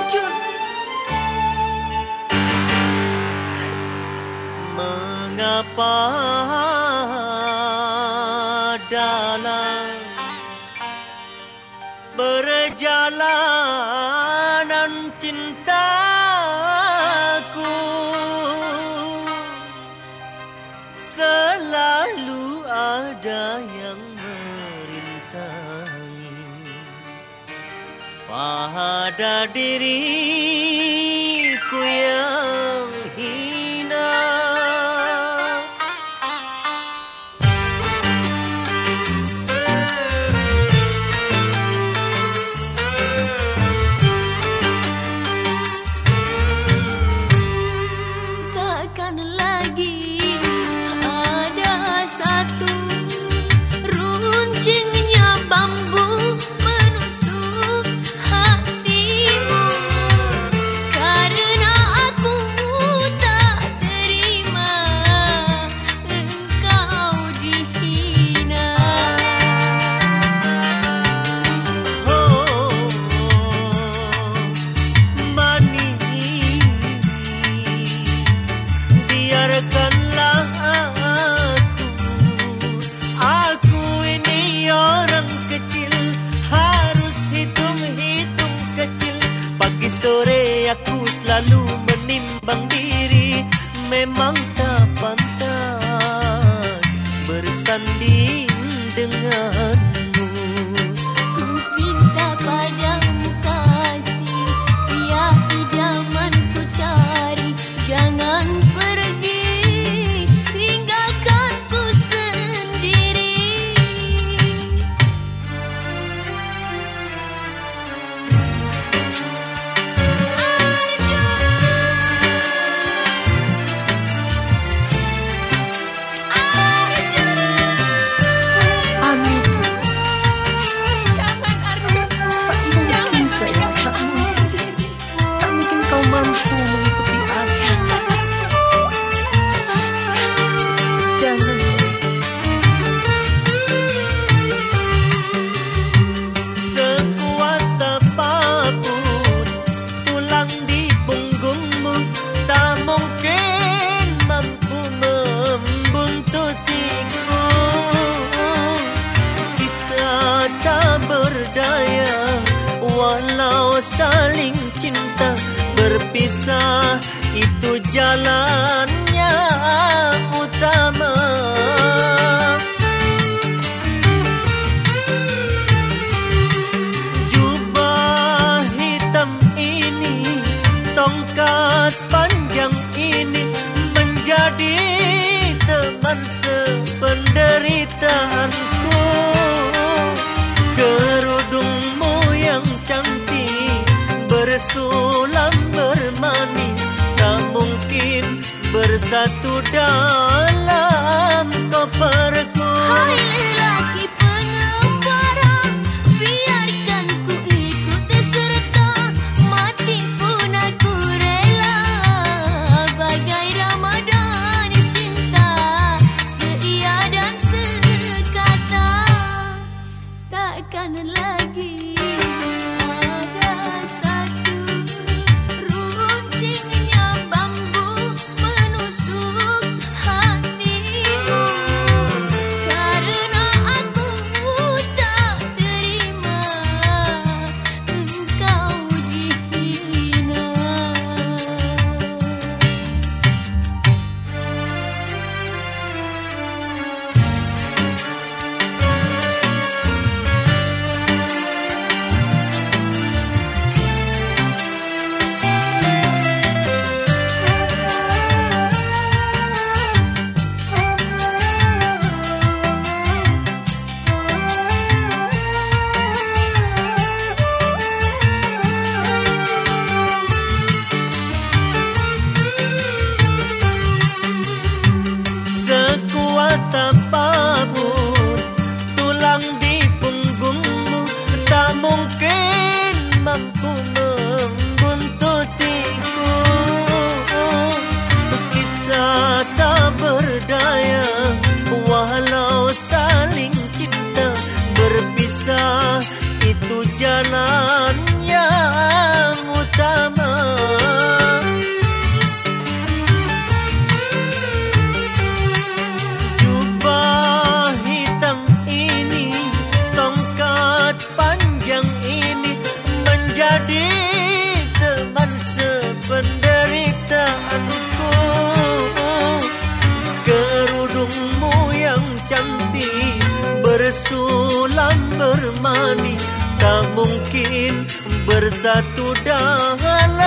terjun Mengapa dalam Perjalanan cintaku Selalu ada yang pada diriku yang aku selalu menimbang diri. Memang tak pantas bersanding dengan saling cinta berpisah itu jalannya bersatu dalam koperku Hai lelaki pengembara Biarkan ku ikut serta. Mati pun aku rela Bagai Ramadan cinta. Seia dan sekata Takkan lagi bersatu dalam